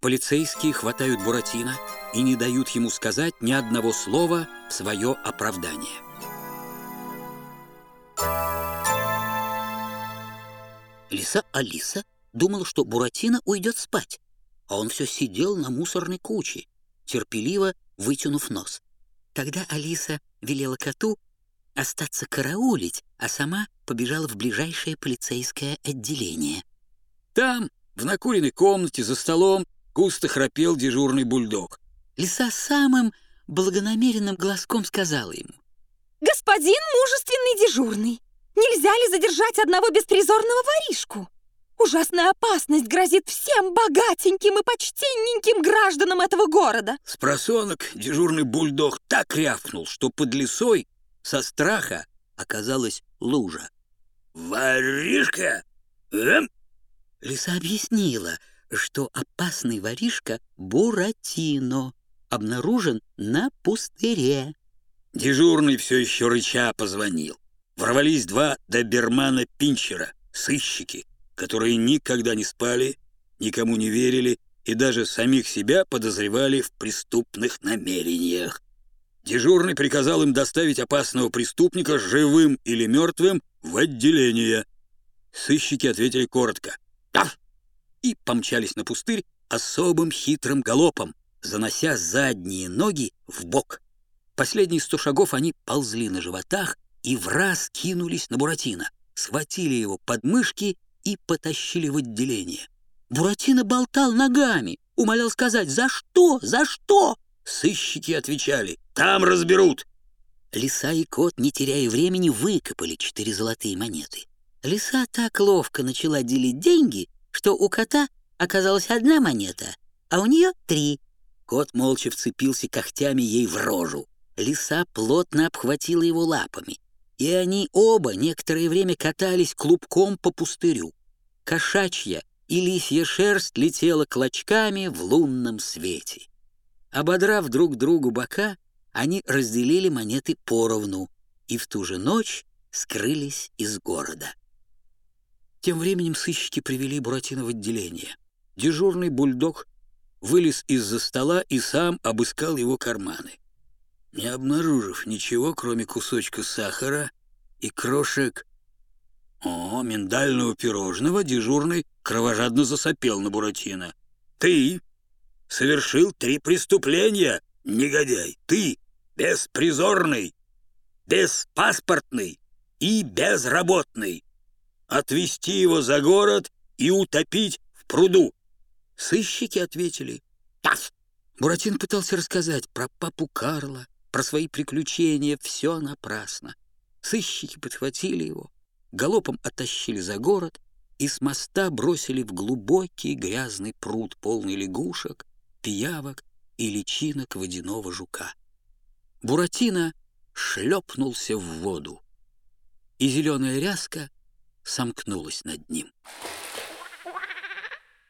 Полицейские хватают Буратино и не дают ему сказать ни одного слова в свое оправдание. Лиса Алиса думала, что Буратино уйдет спать, а он все сидел на мусорной куче, терпеливо вытянув нос. Тогда Алиса велела коту остаться караулить, а сама побежала в ближайшее полицейское отделение. Там, в накуренной комнате, за столом, густо храпел дежурный бульдог. Лиса самым благонамеренным глазком сказала ему. «Господин мужественный дежурный, нельзя ли задержать одного беспризорного воришку? Ужасная опасность грозит всем богатеньким и почтенненьким гражданам этого города!» С просонок дежурный бульдог так рявкнул, что под лесой со страха оказалась лужа. «Воришка? Эм?» Лиса объяснила, что опасный воришка Буратино обнаружен на пустыре. Дежурный все еще рыча позвонил. Ворвались два добермана Пинчера, сыщики, которые никогда не спали, никому не верили и даже самих себя подозревали в преступных намерениях. Дежурный приказал им доставить опасного преступника живым или мертвым в отделение. Сыщики ответили коротко «Тав!» И помчались на пустырь особым хитрым галопом, занося задние ноги в бок. Последние сто шагов они ползли на животах и в раз кинулись на Буратино, схватили его под мышки и потащили в отделение. Буратино болтал ногами, умолял сказать «За что? За что?» Сыщики отвечали «Там разберут!» Лиса и кот, не теряя времени, выкопали четыре золотые монеты. Лиса так ловко начала делить деньги, что у кота оказалась одна монета, а у нее три. Кот молча вцепился когтями ей в рожу. Лиса плотно обхватила его лапами, и они оба некоторое время катались клубком по пустырю. Кошачья и лисья шерсть летела клочками в лунном свете. Ободрав друг другу бока, они разделили монеты поровну и в ту же ночь скрылись из города. Тем временем сыщики привели Буратино в отделение. Дежурный бульдог вылез из-за стола и сам обыскал его карманы. Не обнаружив ничего, кроме кусочка сахара и крошек о, миндального пирожного, дежурный кровожадно засопел на Буратино. «Ты совершил три преступления, негодяй! Ты беспризорный, беспаспортный и безработный!» Отвезти его за город и утопить в пруду. Сыщики ответили «Пас!». Буратин пытался рассказать про папу Карла, про свои приключения, все напрасно. Сыщики подхватили его, галопом оттащили за город и с моста бросили в глубокий грязный пруд, полный лягушек, пиявок и личинок водяного жука. Буратино шлепнулся в воду, и зеленая ряска сомкнулась над ним.